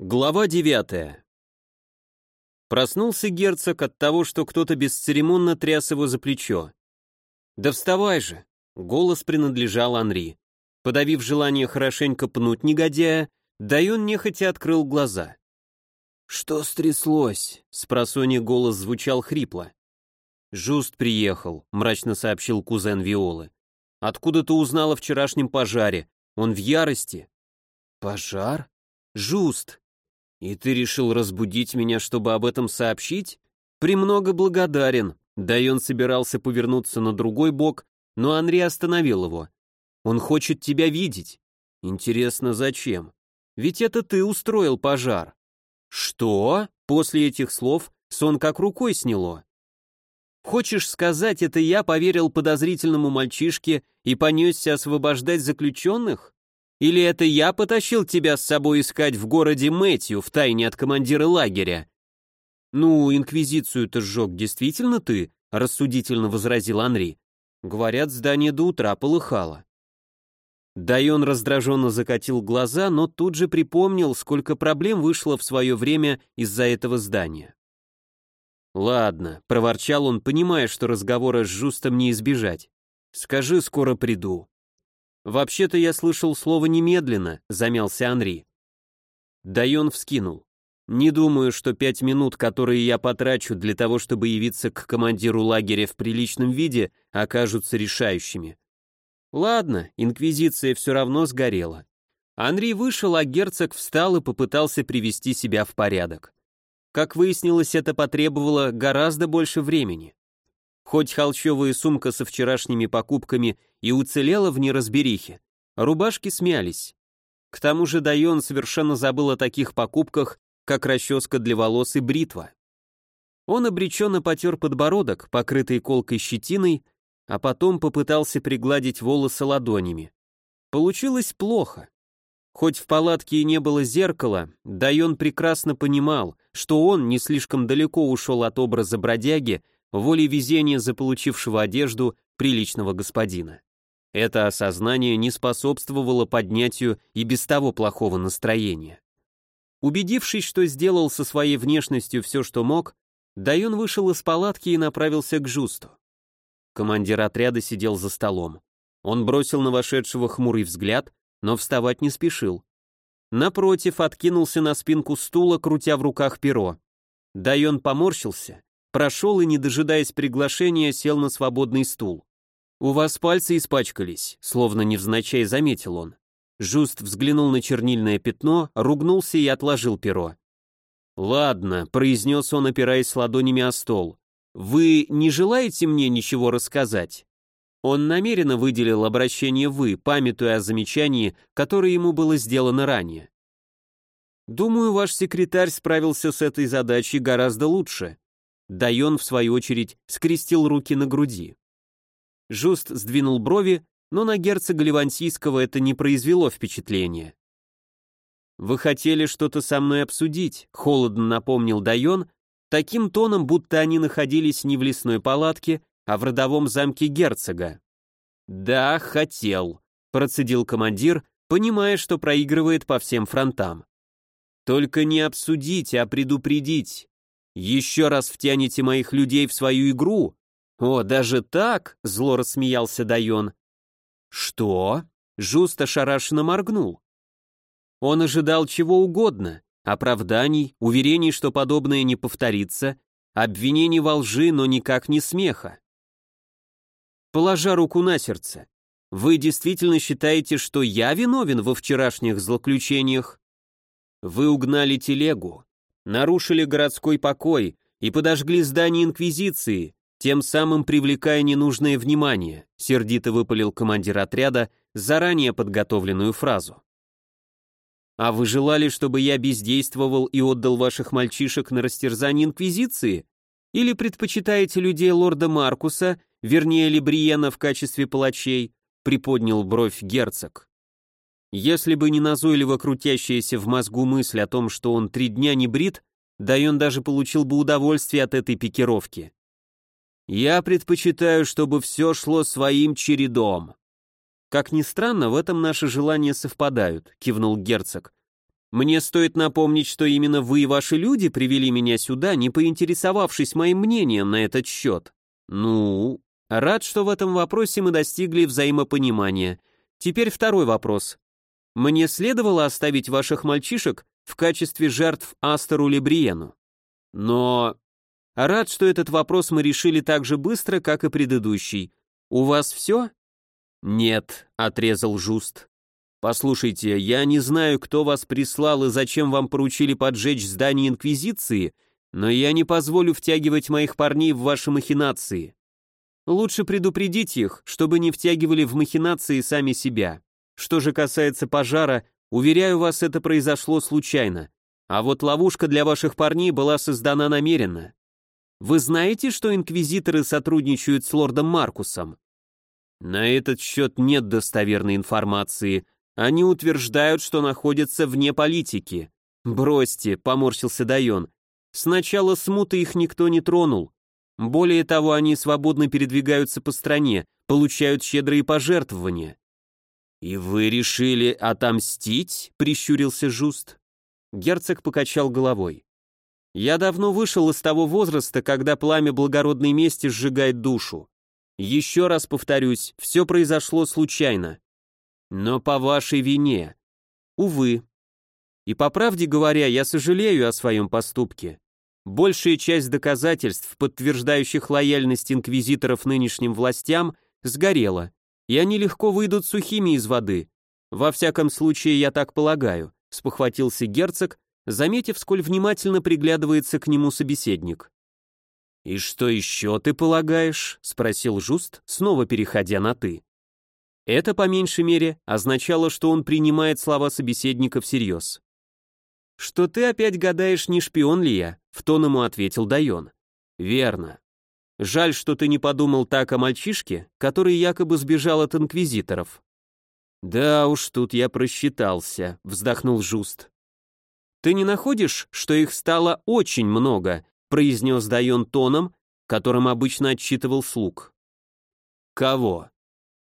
Глава девятая. Проснулся герцог от того, что кто-то бесцеремонно тряс его за плечо. «Да вставай же!» — голос принадлежал Анри. Подавив желание хорошенько пнуть негодяя, Дайон нехотя открыл глаза. «Что стряслось?» — спросонья голос звучал хрипло. «Жуст приехал», — мрачно сообщил кузен Виолы. «Откуда ты узнал о вчерашнем пожаре? Он в ярости». «Пожар?» «Жуст», «И ты решил разбудить меня, чтобы об этом сообщить?» «Премного благодарен». Дайон собирался повернуться на другой бок, но Анри остановил его. «Он хочет тебя видеть». «Интересно, зачем?» «Ведь это ты устроил пожар». «Что?» После этих слов сон как рукой сняло. «Хочешь сказать, это я поверил подозрительному мальчишке и понесся освобождать заключенных?» Или это я потащил тебя с собой искать в городе Мэтью, в тайне от командира лагеря?» «Ну, инквизицию-то сжег действительно ты?» — рассудительно возразил Анри. «Говорят, здание до утра полыхало». Дайон раздраженно закатил глаза, но тут же припомнил, сколько проблем вышло в свое время из-за этого здания. «Ладно», — проворчал он, понимая, что разговора с Жустом не избежать. «Скажи, скоро приду». «Вообще-то я слышал слово «немедленно», — замялся Анри. Дайон вскинул. «Не думаю, что пять минут, которые я потрачу для того, чтобы явиться к командиру лагеря в приличном виде, окажутся решающими». Ладно, инквизиция все равно сгорела. Анри вышел, а герцог встал и попытался привести себя в порядок. Как выяснилось, это потребовало гораздо больше времени. Хоть холщовая сумка со вчерашними покупками и уцелела в неразберихе, рубашки смялись. К тому же Дайон совершенно забыл о таких покупках, как расческа для волос и бритва. Он обреченно потер подбородок, покрытый колкой щетиной, а потом попытался пригладить волосы ладонями. Получилось плохо. Хоть в палатке и не было зеркала, Дайон прекрасно понимал, что он не слишком далеко ушел от образа бродяги, волей везения заполучившего одежду приличного господина. Это осознание не способствовало поднятию и без того плохого настроения. Убедившись, что сделал со своей внешностью все, что мог, Дайон вышел из палатки и направился к Жусту. Командир отряда сидел за столом. Он бросил на вошедшего хмурый взгляд, но вставать не спешил. Напротив, откинулся на спинку стула, крутя в руках перо. Дайон поморщился прошел и, не дожидаясь приглашения, сел на свободный стул. «У вас пальцы испачкались», словно невзначай заметил он. Жуст взглянул на чернильное пятно, ругнулся и отложил перо. «Ладно», — произнес он, опираясь ладонями о стол. «Вы не желаете мне ничего рассказать?» Он намеренно выделил обращение «вы», памятуя о замечании, которое ему было сделано ранее. «Думаю, ваш секретарь справился с этой задачей гораздо лучше. Дайон, в свою очередь, скрестил руки на груди. Жуст сдвинул брови, но на герцога Ливансийского это не произвело впечатления. «Вы хотели что-то со мной обсудить», — холодно напомнил Дайон, таким тоном, будто они находились не в лесной палатке, а в родовом замке герцога. «Да, хотел», — процедил командир, понимая, что проигрывает по всем фронтам. «Только не обсудить, а предупредить. Еще раз втянете моих людей в свою игру? О, даже так? Зло рассмеялся Дайон. Что? Жуст ошарашенно моргнул. Он ожидал чего угодно, оправданий, уверений, что подобное не повторится, обвинений во лжи, но никак не смеха. Положа руку на сердце, вы действительно считаете, что я виновен во вчерашних злоключениях? Вы угнали телегу, нарушили городской покой и подожгли здание Инквизиции, тем самым привлекая ненужное внимание, сердито выпалил командир отряда заранее подготовленную фразу. А вы желали, чтобы я бездействовал и отдал ваших мальчишек на растерзание Инквизиции? Или предпочитаете людей лорда Маркуса, вернее Либриена в качестве палачей? Приподнял бровь герцог. Если бы не назойливо крутящаяся в мозгу мысль о том, что он три дня не брит, да и он даже получил бы удовольствие от этой пикировки. Я предпочитаю, чтобы все шло своим чередом. Как ни странно, в этом наши желания совпадают, кивнул герцог. Мне стоит напомнить, что именно вы и ваши люди привели меня сюда, не поинтересовавшись моим мнением на этот счет. Ну, рад, что в этом вопросе мы достигли взаимопонимания. Теперь второй вопрос. Мне следовало оставить ваших мальчишек в качестве жертв Астеру Лебриену. Но рад, что этот вопрос мы решили так же быстро, как и предыдущий. У вас все? Нет, отрезал Жуст. Послушайте, я не знаю, кто вас прислал и зачем вам поручили поджечь здание Инквизиции, но я не позволю втягивать моих парней в ваши махинации. Лучше предупредить их, чтобы не втягивали в махинации сами себя. Что же касается пожара, уверяю вас, это произошло случайно. А вот ловушка для ваших парней была создана намеренно. Вы знаете, что инквизиторы сотрудничают с лордом Маркусом? На этот счет нет достоверной информации, они утверждают, что находятся вне политики. Бросьте, поморщился Дайон. Сначала смуты их никто не тронул. Более того, они свободно передвигаются по стране, получают щедрые пожертвования. «И вы решили отомстить?» — прищурился Жуст. Герцог покачал головой. «Я давно вышел из того возраста, когда пламя благородной мести сжигает душу. Еще раз повторюсь, все произошло случайно. Но по вашей вине. Увы. И по правде говоря, я сожалею о своем поступке. Большая часть доказательств, подтверждающих лояльность инквизиторов нынешним властям, сгорела, и они легко выйдут сухими из воды. Во всяком случае, я так полагаю, спохватился герцог, заметив, сколь внимательно приглядывается к нему собеседник. «И что еще ты полагаешь?» — спросил Жуст, снова переходя на «ты». Это, по меньшей мере, означало, что он принимает слова собеседника всерьез. «Что ты опять гадаешь, не шпион ли я?» — в тон ему ответил Дайон. «Верно. Жаль, что ты не подумал так о мальчишке, который якобы сбежал от инквизиторов». «Да уж, тут я просчитался», — вздохнул Жуст. «Ты не находишь, что их стало очень много?» — произнес Дайон тоном, которым обычно отчитывал слуг. «Кого?»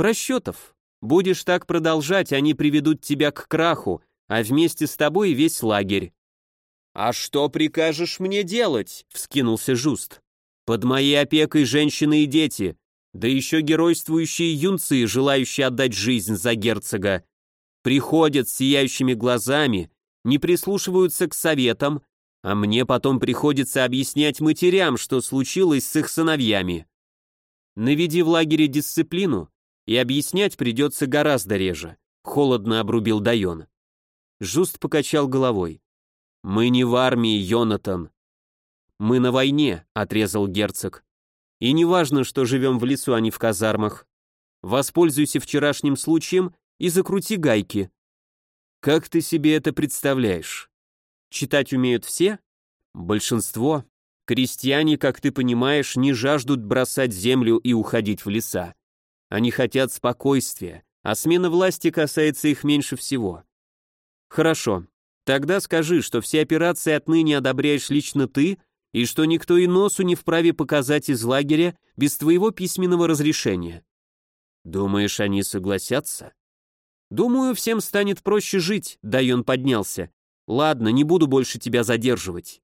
Просчетов. Будешь так продолжать, они приведут тебя к краху, а вместе с тобой весь лагерь. «А что прикажешь мне делать?» — вскинулся Жуст. «Под моей опекой женщины и дети, да еще геройствующие юнцы, желающие отдать жизнь за герцога. Приходят с сияющими глазами, не прислушиваются к советам, а мне потом приходится объяснять матерям, что случилось с их сыновьями. Наведи в лагере дисциплину, и объяснять придется гораздо реже», — холодно обрубил Дайон. Жуст покачал головой. «Мы не в армии, Йонатан». «Мы на войне», — отрезал герцог. «И не важно, что живем в лесу, а не в казармах. Воспользуйся вчерашним случаем и закрути гайки». «Как ты себе это представляешь? Читать умеют все?» «Большинство. Крестьяне, как ты понимаешь, не жаждут бросать землю и уходить в леса. Они хотят спокойствия, а смена власти касается их меньше всего. Хорошо, тогда скажи, что все операции отныне одобряешь лично ты, и что никто и носу не вправе показать из лагеря без твоего письменного разрешения. Думаешь, они согласятся? Думаю, всем станет проще жить, Дайон поднялся. Ладно, не буду больше тебя задерживать.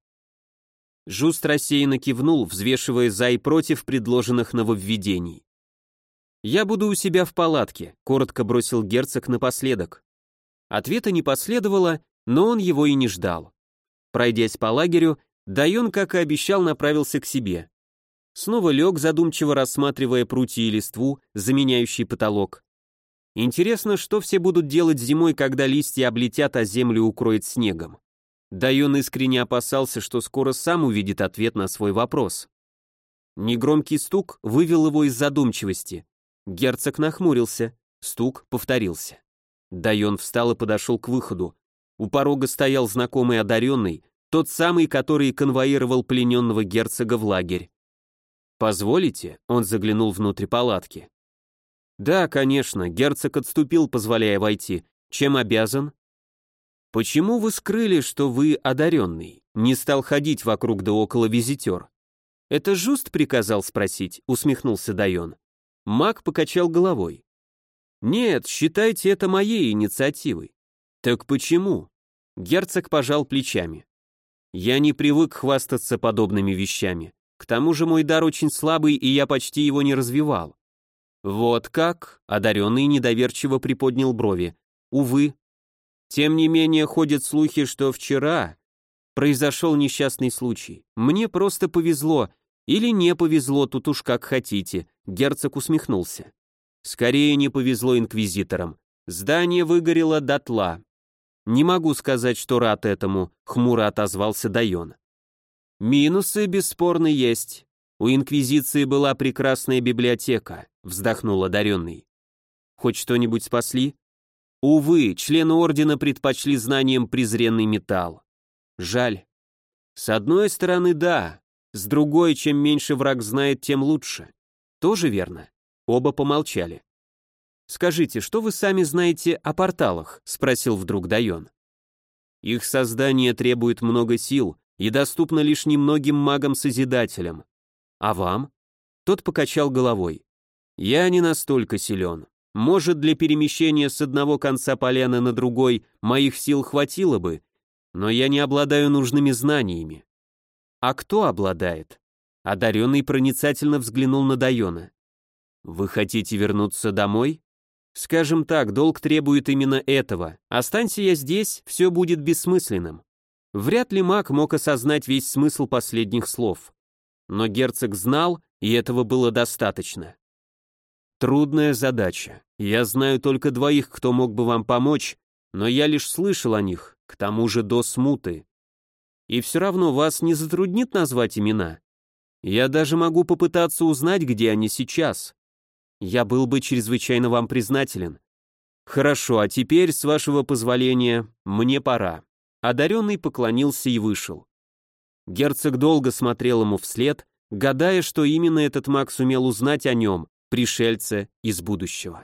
Жуст рассеянно кивнул, взвешивая за и против предложенных нововведений. «Я буду у себя в палатке», — коротко бросил герцог напоследок. Ответа не последовало, но он его и не ждал. Пройдясь по лагерю, Дайон, как и обещал, направился к себе. Снова лег, задумчиво рассматривая прутья и листву, заменяющий потолок. Интересно, что все будут делать зимой, когда листья облетят, а землю укроет снегом. Дайон искренне опасался, что скоро сам увидит ответ на свой вопрос. Негромкий стук вывел его из задумчивости. Герцог нахмурился. Стук повторился. Дайон встал и подошел к выходу. У порога стоял знакомый одаренный, тот самый, который конвоировал плененного герцога в лагерь. «Позволите?» — он заглянул внутрь палатки. «Да, конечно», — герцог отступил, позволяя войти. «Чем обязан?» «Почему вы скрыли, что вы одаренный?» Не стал ходить вокруг да около визитер. «Это Жуст приказал спросить?» — усмехнулся Дайон. Маг покачал головой. «Нет, считайте это моей инициативой». «Так почему?» Герцог пожал плечами. Я не привык хвастаться подобными вещами. К тому же мой дар очень слабый, и я почти его не развивал. Вот как? Одаренный недоверчиво приподнял брови. Увы. Тем не менее, ходят слухи, что вчера произошел несчастный случай. Мне просто повезло, или не повезло, тут уж как хотите. Герцог усмехнулся. Скорее не повезло инквизиторам. Здание выгорело дотла. Не могу сказать, что рад этому, хмуро отозвался Дайон. Минусы бесспорно есть. У инквизиции была прекрасная библиотека, вздохнул одаренный. Хоть что-нибудь спасли? Увы, члены ордена предпочли знаниям презренный металл. Жаль. С одной стороны, да, с другой, чем меньше враг знает, тем лучше. Тоже верно. Оба помолчали. «Скажите, что вы сами знаете о порталах?» — спросил вдруг Дайон. «Их создание требует много сил и доступно лишь немногим магам-созидателям. А вам?» Тот покачал головой. «Я не настолько силен. Может, для перемещения с одного конца поляны на другой моих сил хватило бы, но я не обладаю нужными знаниями. А кто обладает? Одаренный проницательно взглянул на Дайона. Вы хотите вернуться домой? Скажем так, долг требует именно этого. Останься я здесь, все будет бессмысленным. Вряд ли маг мог осознать весь смысл последних слов. Но герцог знал, и этого было достаточно. Трудная задача. Я знаю только двоих, кто мог бы вам помочь, но я лишь слышал о них, к тому же до смуты. И все равно вас не затруднит назвать имена? Я даже могу попытаться узнать, где они сейчас. Я был бы чрезвычайно вам признателен. Хорошо, а теперь, с вашего позволения, мне пора. Одаренный поклонился и вышел. Герцог долго смотрел ему вслед, гадая, что именно этот маг сумел узнать о нем, пришельце из будущего.